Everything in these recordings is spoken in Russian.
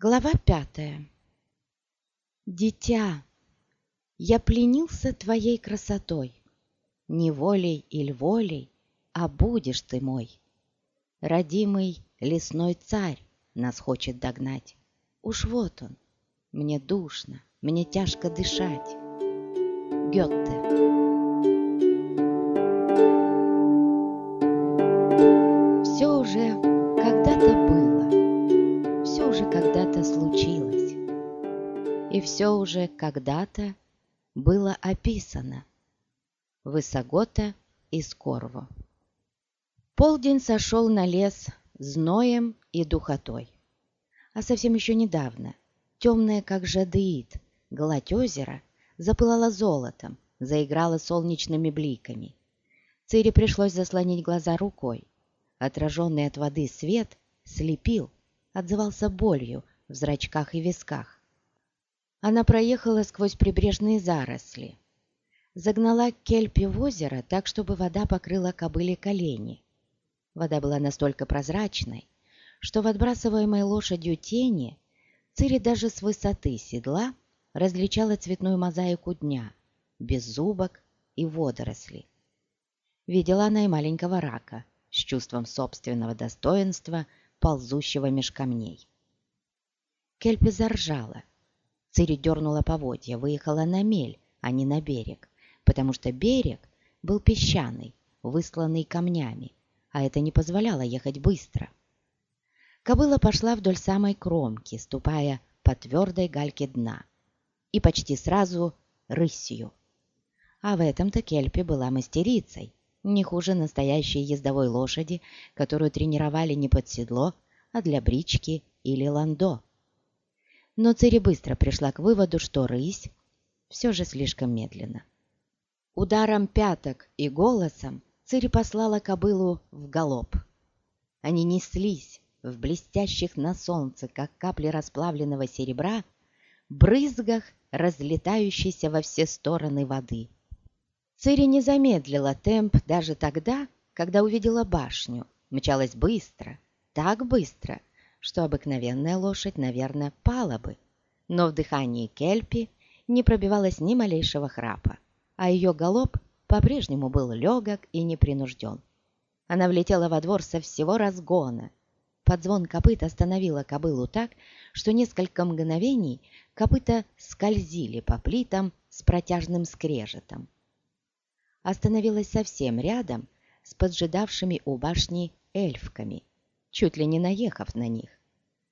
Глава пятая. Дитя, я пленился твоей красотой, Не волей или волей, а будешь ты мой. Родимый лесной царь нас хочет догнать. Уж вот он, мне душно, мне тяжко дышать. Гетте. И все уже когда-то было описано. Высогота из Корво. Полдень сошел на лес зноем и духотой. А совсем еще недавно, темная как жадеид, гладь озера запылала золотом, заиграла солнечными бликами. Цири пришлось заслонить глаза рукой. Отраженный от воды свет слепил, отзывался болью в зрачках и висках. Она проехала сквозь прибрежные заросли, загнала кельпи в озеро так, чтобы вода покрыла кобыле колени. Вода была настолько прозрачной, что в отбрасываемой лошадью тени Цири даже с высоты седла различала цветную мозаику дня, без зубок и водорослей. Видела она и маленького рака с чувством собственного достоинства, ползущего меж камней. Кельпи заржала. Цири дернула поводья, выехала на мель, а не на берег, потому что берег был песчаный, высланный камнями, а это не позволяло ехать быстро. Кобыла пошла вдоль самой кромки, ступая по твердой гальке дна, и почти сразу рысью. А в этом-то Кельпи была мастерицей, не хуже настоящей ездовой лошади, которую тренировали не под седло, а для брички или ландо. Но Цири быстро пришла к выводу, что рысь все же слишком медленно. Ударом пяток и голосом Цири послала кобылу в галоп. Они неслись в блестящих на солнце, как капли расплавленного серебра, брызгах разлетающейся во все стороны воды. Цири не замедлила темп даже тогда, когда увидела башню, мчалась быстро, так быстро, что обыкновенная лошадь, наверное, пала бы. Но в дыхании Кельпи не пробивалось ни малейшего храпа, а ее галоп по-прежнему был легок и непринужден. Она влетела во двор со всего разгона. Под звон копыт остановила кобылу так, что несколько мгновений копыта скользили по плитам с протяжным скрежетом. Остановилась совсем рядом с поджидавшими у башни эльфками, чуть ли не наехав на них.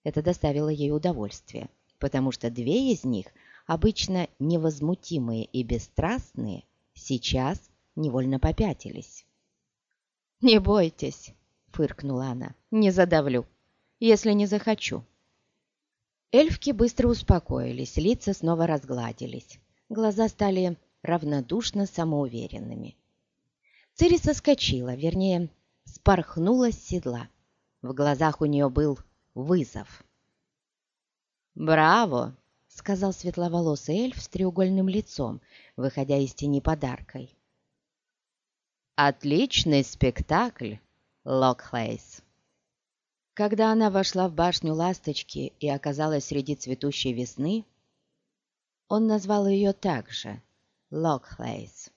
Это доставило ей удовольствие, потому что две из них, обычно невозмутимые и бесстрастные, сейчас невольно попятились. «Не бойтесь», — фыркнула она, — «не задавлю, если не захочу». Эльфки быстро успокоились, лица снова разгладились, глаза стали равнодушно самоуверенными. Цири соскочила, вернее, спорхнула с седла. В глазах у нее был вызов. «Браво!» — сказал светловолосый эльф с треугольным лицом, выходя из тени подаркой. «Отличный спектакль, Локхейс!» Когда она вошла в башню ласточки и оказалась среди цветущей весны, он назвал ее также Локхейс.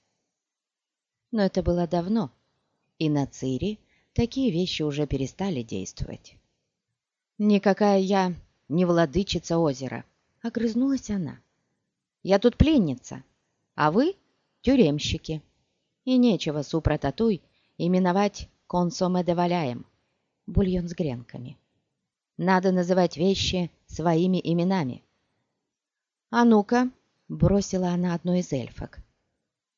Но это было давно, и на Цири такие вещи уже перестали действовать. «Никакая я не владычица озера», Огрызнулась она. «Я тут пленница, а вы — тюремщики. И нечего супротатуй именовать консоме де валяем, бульон с гренками. Надо называть вещи своими именами». «А ну-ка!» — бросила она одной из эльфок.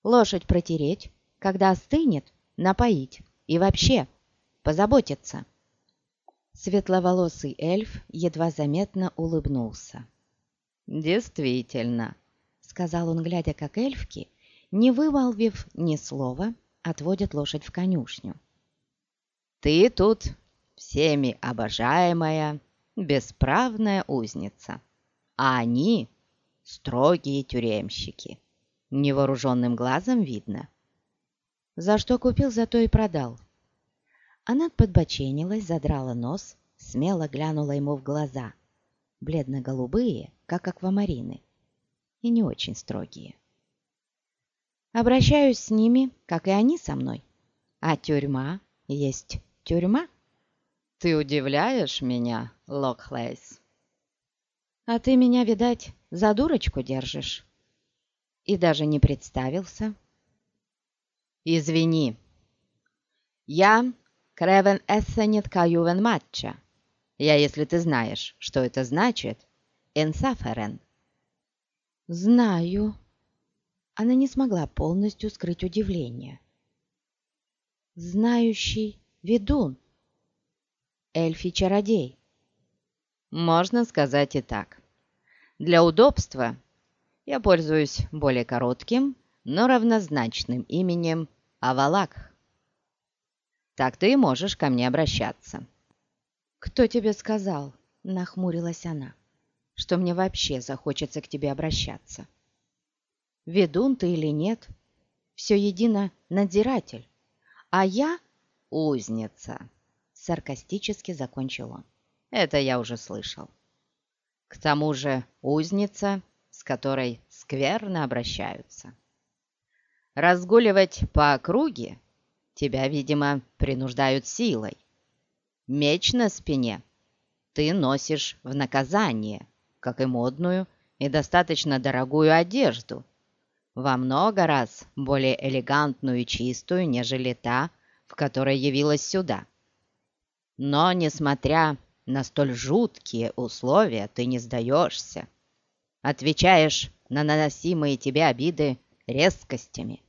«Лошадь протереть, когда остынет, напоить и вообще позаботиться». Светловолосый эльф едва заметно улыбнулся. «Действительно», — сказал он, глядя, как эльфки, не вымолвив ни слова, отводят лошадь в конюшню. «Ты тут всеми обожаемая, бесправная узница, а они — строгие тюремщики. Невооруженным глазом видно. За что купил, за то и продал». Она подбоченилась, задрала нос, смело глянула ему в глаза. бледно-голубые, как аквамарины, и не очень строгие. Обращаюсь с ними, как и они со мной, а тюрьма есть тюрьма. Ты удивляешь меня, Локхлейс. А ты меня, видать, за дурочку держишь. И даже не представился. Извини. Я Кревен Эссенет Каювен Матча. Я, если ты знаешь, что это значит, Энсаферен. Знаю. Она не смогла полностью скрыть удивление. Знающий ведун. Эльфий-чародей. Можно сказать и так. Для удобства я пользуюсь более коротким, но равнозначным именем Авалак. Так ты и можешь ко мне обращаться. «Кто тебе сказал?» — нахмурилась она, «что мне вообще захочется к тебе обращаться. Ведун ты или нет, все едино надзиратель, а я узница», — саркастически закончил он. «Это я уже слышал. К тому же узница, с которой скверно обращаются. Разгуливать по округе тебя, видимо, принуждают силой. Меч на спине ты носишь в наказание, как и модную и достаточно дорогую одежду, во много раз более элегантную и чистую, нежели та, в которой явилась сюда. Но, несмотря на столь жуткие условия, ты не сдаешься. Отвечаешь на наносимые тебе обиды резкостями.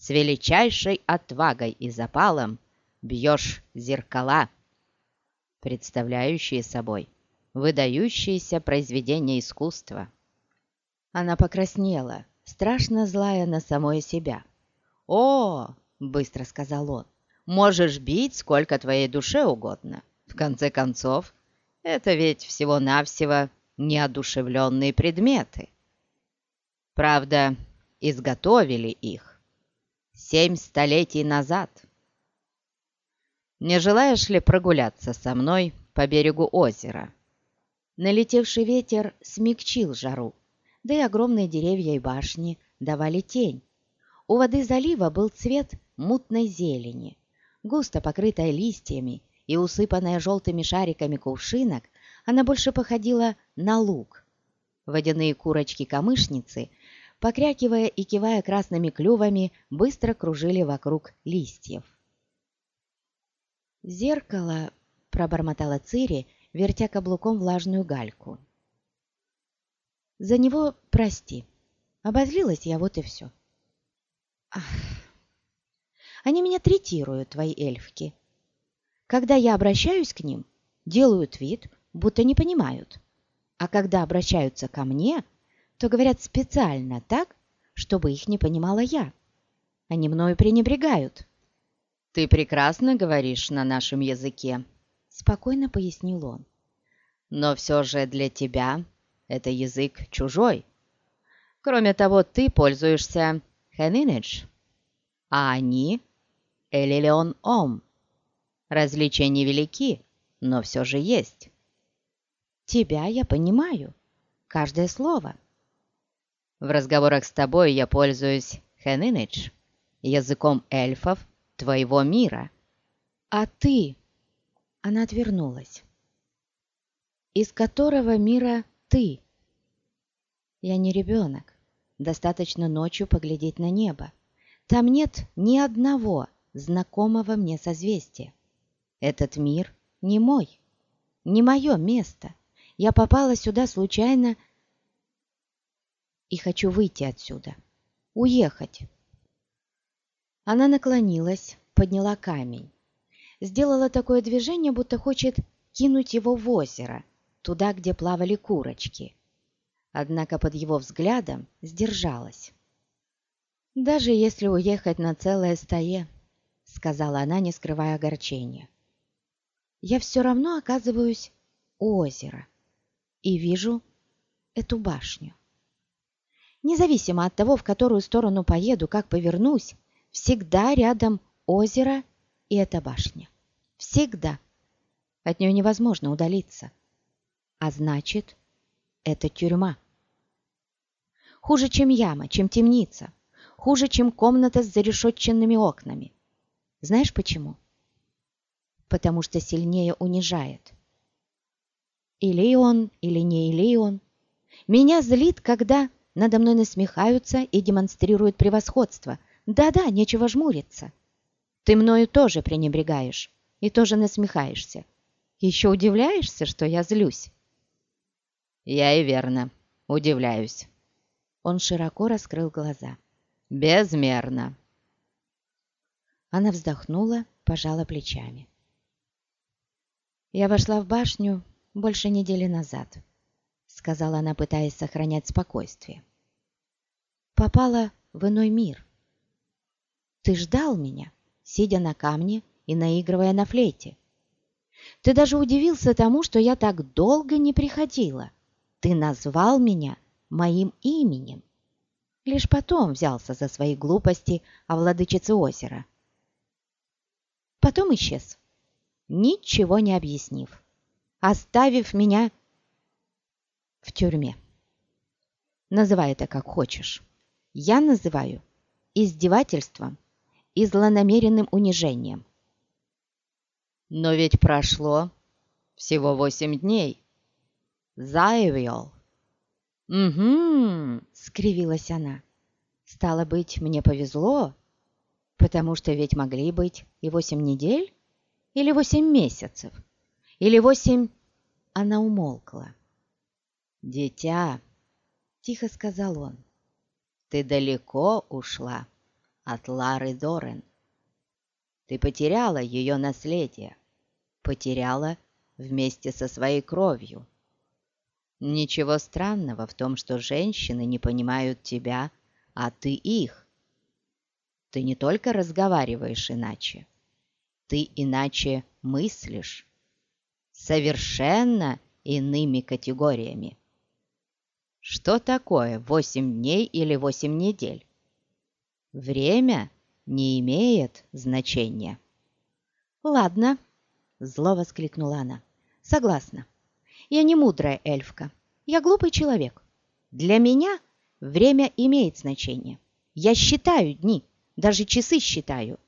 С величайшей отвагой и запалом бьешь зеркала, представляющие собой выдающиеся произведения искусства. Она покраснела, страшно злая на самой себя. «О!» — быстро сказал он. «Можешь бить сколько твоей душе угодно. В конце концов, это ведь всего-навсего неодушевленные предметы. Правда, изготовили их семь столетий назад. Не желаешь ли прогуляться со мной по берегу озера?» Налетевший ветер смягчил жару, да и огромные деревья и башни давали тень. У воды залива был цвет мутной зелени. Густо покрытая листьями и усыпанная желтыми шариками кувшинок, она больше походила на луг. Водяные курочки-камышницы, покрякивая и кивая красными клювами, быстро кружили вокруг листьев. «Зеркало», — пробормотала Цири, вертя каблуком влажную гальку. За него прости. Обозлилась я, вот и все. Ах. Они меня третируют, твои эльфки. Когда я обращаюсь к ним, делают вид, будто не понимают. А когда обращаются ко мне, то говорят специально так, чтобы их не понимала я. Они мною пренебрегают. «Ты прекрасно говоришь на нашем языке», — спокойно пояснил он. «Но все же для тебя это язык чужой. Кроме того, ты пользуешься Хенинедж, а они — Элилеон Ом. Различия невелики, но все же есть. Тебя я понимаю, каждое слово. В разговорах с тобой я пользуюсь Хенинедж, языком эльфов твоего мира. А ты? Она отвернулась. Из которого мира ты. Я не ребенок. Достаточно ночью поглядеть на небо. Там нет ни одного знакомого мне созвездия. Этот мир не мой, не мое место. Я попала сюда случайно и хочу выйти отсюда, уехать. Она наклонилась, подняла камень. Сделала такое движение, будто хочет кинуть его в озеро, туда, где плавали курочки. Однако под его взглядом сдержалась. «Даже если уехать на целое стае», — сказала она, не скрывая огорчения, «я все равно оказываюсь у озера и вижу эту башню. Независимо от того, в которую сторону поеду, как повернусь, всегда рядом озеро и эта башня. Всегда. От нее невозможно удалиться. А значит, — это тюрьма. Хуже, чем яма, чем темница, хуже, чем комната с зарешетченными окнами. Знаешь почему? Потому что сильнее унижает. Или он, или не или он. Меня злит, когда надо мной насмехаются и демонстрируют превосходство. Да-да, нечего жмуриться. Ты мною тоже пренебрегаешь и тоже насмехаешься. Еще удивляешься, что я злюсь?» «Я и верно удивляюсь». Он широко раскрыл глаза. «Безмерно». Она вздохнула, пожала плечами. «Я вошла в башню больше недели назад», — сказала она, пытаясь сохранять спокойствие. «Попала в иной мир. Ты ждал меня?» сидя на камне и наигрывая на флейте. Ты даже удивился тому, что я так долго не приходила. Ты назвал меня моим именем. Лишь потом взялся за свои глупости о владычице озера. Потом исчез, ничего не объяснив, оставив меня в тюрьме. Называй это как хочешь. Я называю издевательством и злонамеренным унижением. Но ведь прошло всего восемь дней. Заявил. «Угу», — скривилась она. «Стало быть, мне повезло, потому что ведь могли быть и восемь недель, или восемь месяцев, или восемь...» Она умолкла. «Дитя», — тихо сказал он, — «ты далеко ушла» от Лары Дорен. Ты потеряла ее наследие, потеряла вместе со своей кровью. Ничего странного в том, что женщины не понимают тебя, а ты их. Ты не только разговариваешь иначе, ты иначе мыслишь, совершенно иными категориями. Что такое восемь дней или восемь недель? Время не имеет значения. «Ладно», — зло воскликнула она. «Согласна. Я не мудрая эльфка. Я глупый человек. Для меня время имеет значение. Я считаю дни, даже часы считаю.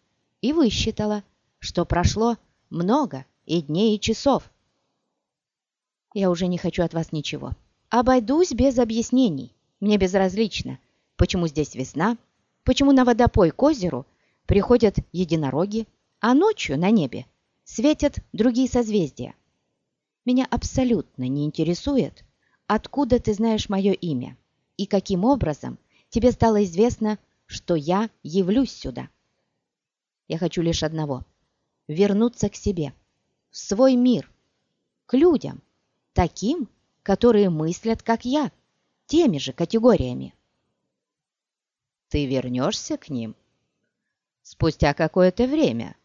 И высчитала, что прошло много и дней, и часов. Я уже не хочу от вас ничего. Обойдусь без объяснений. Мне безразлично, почему здесь весна, почему на водопой к озеру приходят единороги, а ночью на небе светят другие созвездия. Меня абсолютно не интересует, откуда ты знаешь мое имя и каким образом тебе стало известно, что я явлюсь сюда. Я хочу лишь одного — вернуться к себе, в свой мир, к людям, таким, которые мыслят, как я, теми же категориями ты вернешься к ним спустя какое-то время.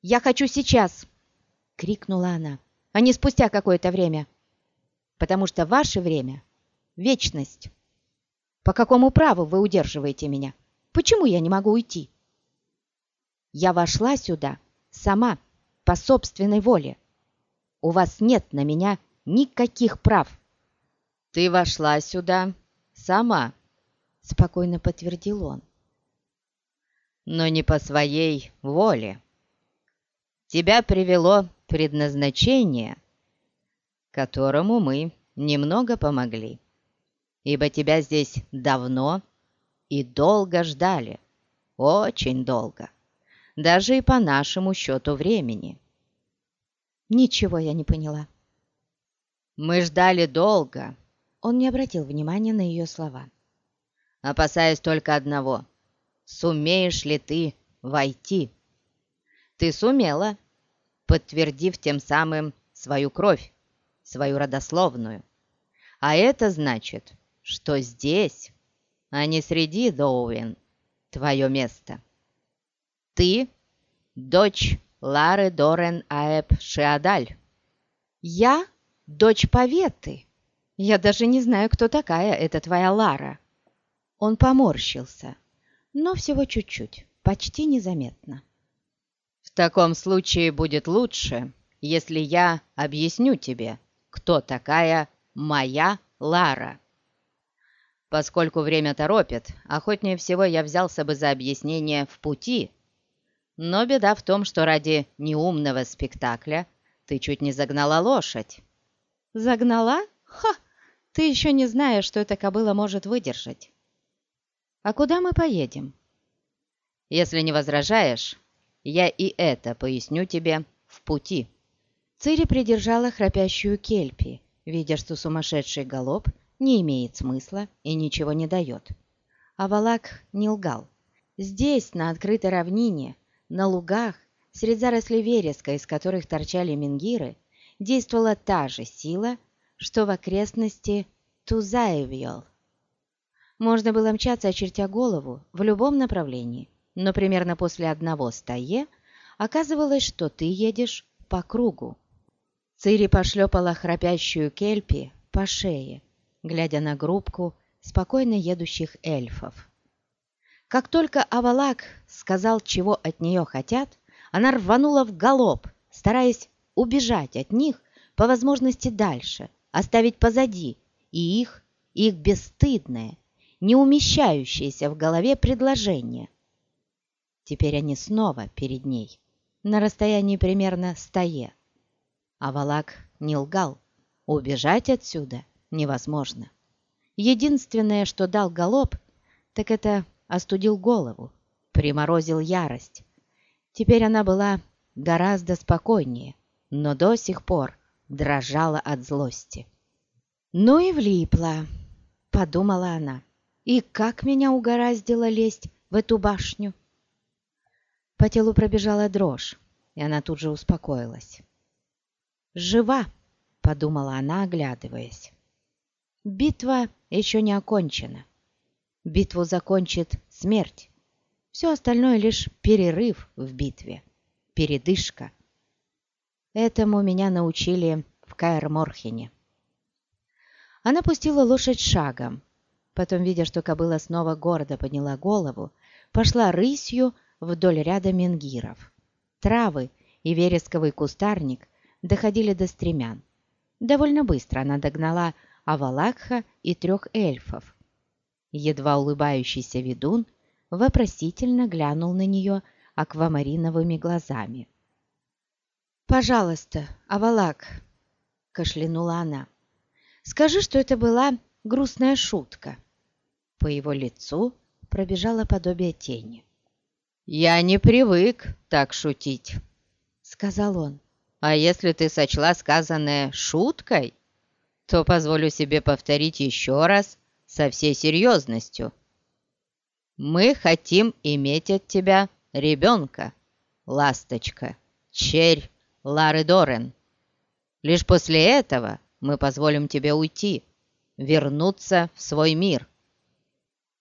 «Я хочу сейчас!» — крикнула она, — «а не спустя какое-то время, потому что ваше время — вечность. По какому праву вы удерживаете меня? Почему я не могу уйти?» «Я вошла сюда сама, по собственной воле. У вас нет на меня никаких прав». «Ты вошла сюда сама», — спокойно подтвердил он. «Но не по своей воле. Тебя привело предназначение, которому мы немного помогли, ибо тебя здесь давно и долго ждали, очень долго, даже и по нашему счету времени». «Ничего я не поняла». «Мы ждали долго». Он не обратил внимания на ее слова опасаясь только одного — сумеешь ли ты войти? Ты сумела, подтвердив тем самым свою кровь, свою родословную. А это значит, что здесь, а не среди Доуэн, твое место. Ты — дочь Лары Дорен Аэб Шиадаль. Я — дочь Поветы. Я даже не знаю, кто такая эта твоя Лара. Он поморщился, но всего чуть-чуть, почти незаметно. «В таком случае будет лучше, если я объясню тебе, кто такая моя Лара. Поскольку время торопит, охотнее всего я взялся бы за объяснение в пути. Но беда в том, что ради неумного спектакля ты чуть не загнала лошадь. Загнала? Ха! Ты еще не знаешь, что эта кобыла может выдержать. А куда мы поедем? Если не возражаешь, я и это поясню тебе в пути. Цири придержала храпящую кельпи, видя, что сумасшедший галоп не имеет смысла и ничего не дает. А Валак не лгал. Здесь, на открытой равнине, на лугах, среди зарослей вереска, из которых торчали менгиры, действовала та же сила, что в окрестности Тузаевьел. Можно было мчаться, очертя голову, в любом направлении, но примерно после одного стае оказывалось, что ты едешь по кругу. Цири пошлепала храпящую кельпи по шее, глядя на группку спокойно едущих эльфов. Как только Авалак сказал, чего от нее хотят, она рванула в галоп, стараясь убежать от них по возможности дальше, оставить позади и их, их бесстыдное, не умещающееся в голове предложение. Теперь они снова перед ней, на расстоянии примерно стае. А Валак не лгал. Убежать отсюда невозможно. Единственное, что дал галоп, так это остудил голову, приморозил ярость. Теперь она была гораздо спокойнее, но до сих пор дрожала от злости. «Ну и влипла», — подумала она. «И как меня угораздило лезть в эту башню?» По телу пробежала дрожь, и она тут же успокоилась. «Жива!» — подумала она, оглядываясь. «Битва еще не окончена. Битву закончит смерть. Все остальное лишь перерыв в битве, передышка. Этому меня научили в Каэр-Морхене». Она пустила лошадь шагом, потом, видя, что кобыла снова гордо подняла голову, пошла рысью вдоль ряда менгиров. Травы и вересковый кустарник доходили до стремян. Довольно быстро она догнала Авалакха и трех эльфов. Едва улыбающийся ведун вопросительно глянул на нее аквамариновыми глазами. «Пожалуйста, Авалак!» — кашлянула она. «Скажи, что это была грустная шутка». По его лицу пробежало подобие тени. «Я не привык так шутить», — сказал он. А если ты сочла сказанное шуткой, то позволю себе повторить еще раз со всей серьезностью. Мы хотим иметь от тебя ребенка, ласточка, черь Лары Дорен. Лишь после этого мы позволим тебе уйти, вернуться в свой мир.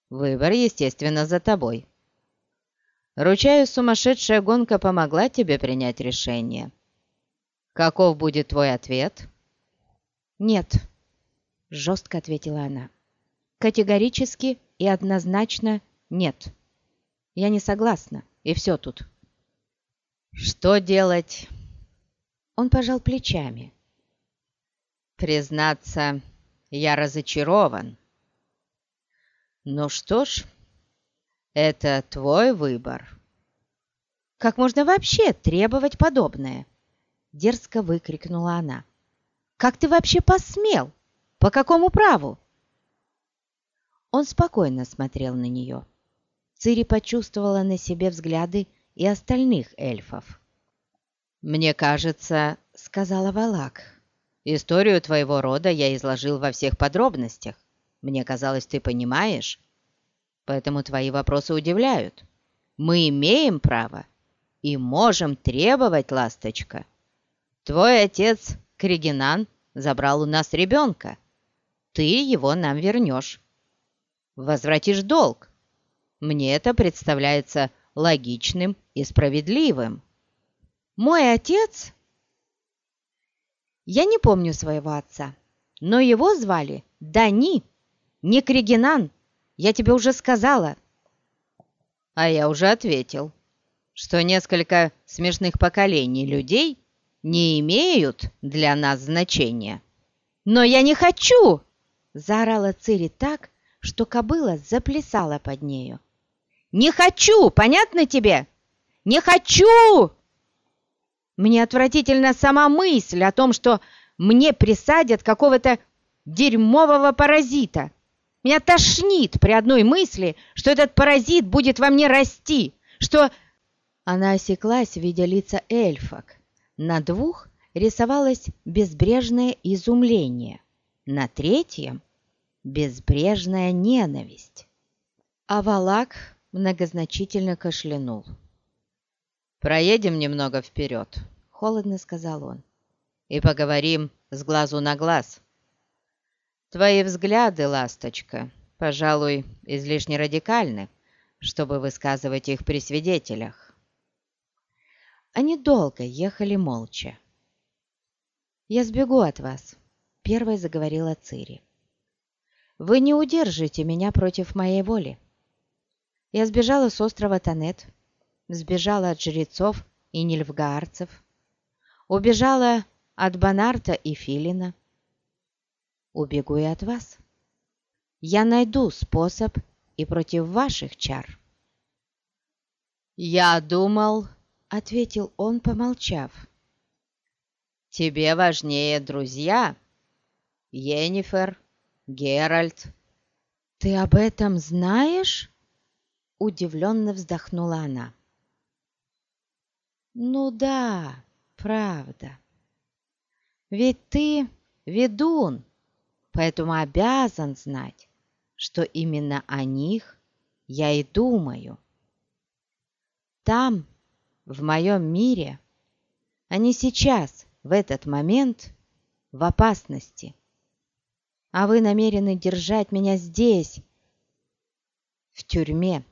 Выбор, естественно, за тобой. Ручаюсь, сумасшедшая гонка помогла тебе принять решение. Каков будет твой ответ?» «Нет», — жестко ответила она. «Категорически и однозначно нет. Я не согласна, и все тут». «Что делать?» Он пожал плечами. «Признаться, я разочарован. Ну что ж, это твой выбор». «Как можно вообще требовать подобное?» Дерзко выкрикнула она. «Как ты вообще посмел? По какому праву?» Он спокойно смотрел на нее. Цири почувствовала на себе взгляды и остальных эльфов. «Мне кажется, — сказала Валак, — историю твоего рода я изложил во всех подробностях. Мне казалось, ты понимаешь. Поэтому твои вопросы удивляют. Мы имеем право и можем требовать, ласточка, Твой отец, Кригинан, забрал у нас ребенка. Ты его нам вернешь. Возвратишь долг. Мне это представляется логичным и справедливым. Мой отец? Я не помню своего отца, но его звали Дани, не Кригинан. Я тебе уже сказала. А я уже ответил, что несколько смешных поколений людей не имеют для нас значения. Но я не хочу!» заорала Цири так, что кобыла заплясала под нею. «Не хочу! Понятно тебе? Не хочу!» Мне отвратительно сама мысль о том, что мне присадят какого-то дерьмового паразита. Меня тошнит при одной мысли, что этот паразит будет во мне расти, что...» Она осеклась, видя лица эльфок. На двух рисовалось безбрежное изумление, на третьем — безбрежная ненависть. А Валак многозначительно кашлянул. «Проедем немного вперед», — холодно сказал он, — «и поговорим с глазу на глаз». Твои взгляды, ласточка, пожалуй, излишне радикальны, чтобы высказывать их при свидетелях. Они долго ехали молча. «Я сбегу от вас», — первой заговорила Цири. «Вы не удержите меня против моей воли. Я сбежала с острова Танет, сбежала от жрецов и нильфгаарцев, убежала от Банарта и Филина, убегу и от вас. Я найду способ и против ваших чар. «Я думал», — ответил он, помолчав. «Тебе важнее друзья, Йеннифер, Геральт». «Ты об этом знаешь?» — удивленно вздохнула она. «Ну да, правда. Ведь ты ведун, поэтому обязан знать, что именно о них я и думаю. Там, в моем мире, они сейчас, в этот момент, в опасности. А вы намерены держать меня здесь, в тюрьме,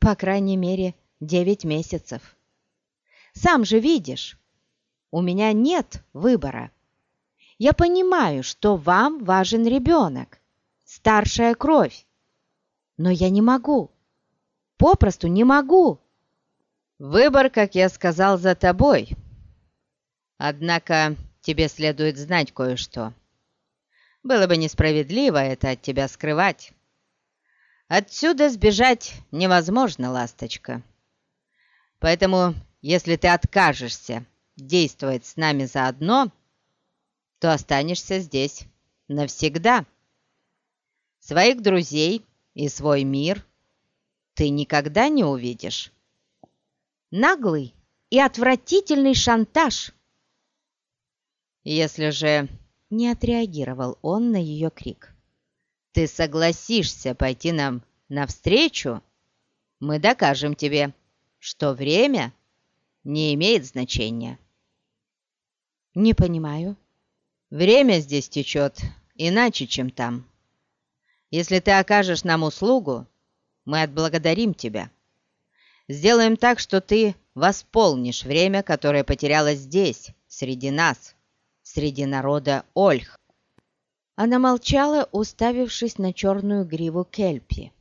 по крайней мере, девять месяцев. Сам же видишь, у меня нет выбора. Я понимаю, что вам важен ребенок, старшая кровь. Но я не могу. Попросту не могу. Выбор, как я сказал, за тобой. Однако тебе следует знать кое-что. Было бы несправедливо это от тебя скрывать. Отсюда сбежать невозможно, ласточка. Поэтому, если ты откажешься действовать с нами заодно, то останешься здесь навсегда. Своих друзей и свой мир ты никогда не увидишь. Наглый и отвратительный шантаж. Если же не отреагировал он на ее крик, ты согласишься пойти нам навстречу, мы докажем тебе, что время не имеет значения. Не понимаю. Время здесь течет иначе, чем там. Если ты окажешь нам услугу, мы отблагодарим тебя. Сделаем так, что ты восполнишь время, которое потерялось здесь, среди нас, среди народа Ольх. Она молчала, уставившись на черную гриву Кельпи.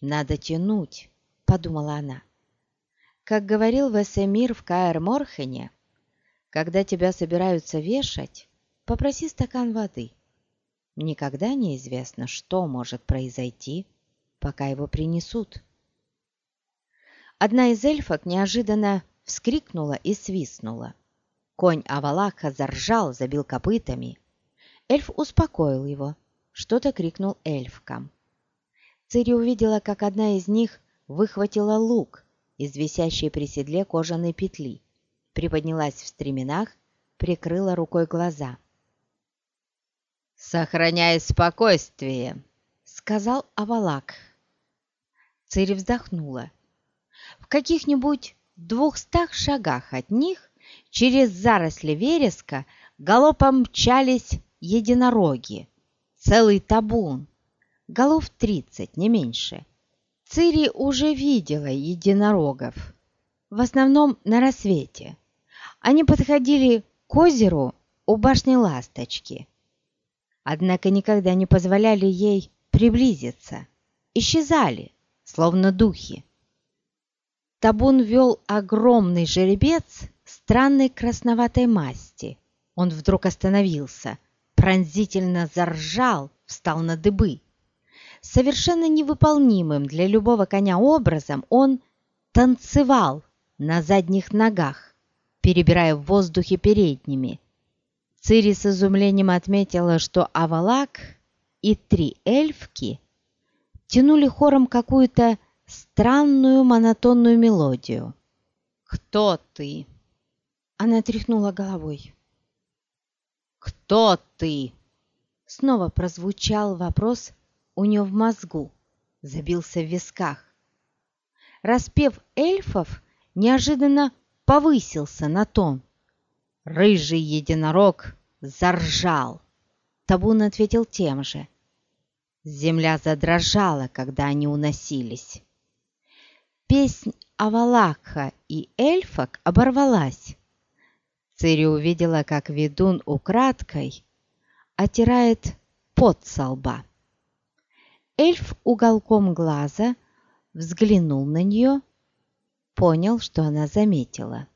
«Надо тянуть», — подумала она. Как говорил Весемир в Каэр-Морхене, когда тебя собираются вешать, Попроси стакан воды. Никогда неизвестно, что может произойти, пока его принесут. Одна из эльфок неожиданно вскрикнула и свистнула. Конь Авалаха заржал, забил копытами. Эльф успокоил его, что-то крикнул эльфкам. Цири увидела, как одна из них выхватила лук из висящей при седле кожаной петли, приподнялась в стременах, прикрыла рукой глаза. «Сохраняй спокойствие», — сказал Авалак. Цири вздохнула. В каких-нибудь двухстах шагах от них через заросли вереска галопом мчались единороги. Целый табун, голов тридцать, не меньше. Цири уже видела единорогов, в основном на рассвете. Они подходили к озеру у башни Ласточки однако никогда не позволяли ей приблизиться, исчезали, словно духи. Табун вел огромный жеребец странной красноватой масти. Он вдруг остановился, пронзительно заржал, встал на дыбы. Совершенно невыполнимым для любого коня образом он танцевал на задних ногах, перебирая в воздухе передними. Цири с изумлением отметила, что Авалак и три эльфки тянули хором какую-то странную монотонную мелодию. «Кто ты?» Она тряхнула головой. «Кто ты?» Снова прозвучал вопрос у нее в мозгу, забился в висках. Распев эльфов неожиданно повысился на тон. Рыжий единорог заржал. Табун ответил тем же. Земля задрожала, когда они уносились. Песнь Авалакха и эльфок оборвалась. Цири увидела, как ведун украдкой отирает пот со лба. Эльф уголком глаза взглянул на нее, понял, что она заметила.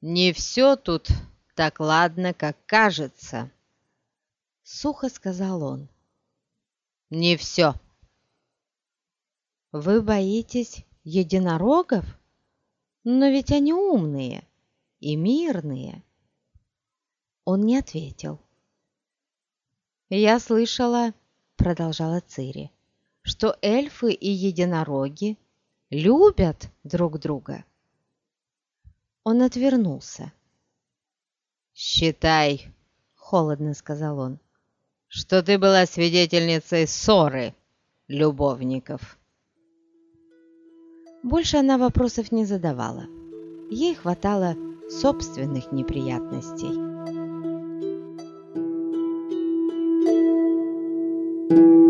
«Не все тут так ладно, как кажется», — сухо сказал он. «Не все». «Вы боитесь единорогов? Но ведь они умные и мирные». Он не ответил. «Я слышала, — продолжала Цири, — что эльфы и единороги любят друг друга». Он отвернулся. «Считай, — холодно сказал он, — что ты была свидетельницей ссоры любовников». Больше она вопросов не задавала. Ей хватало собственных неприятностей. Thank you.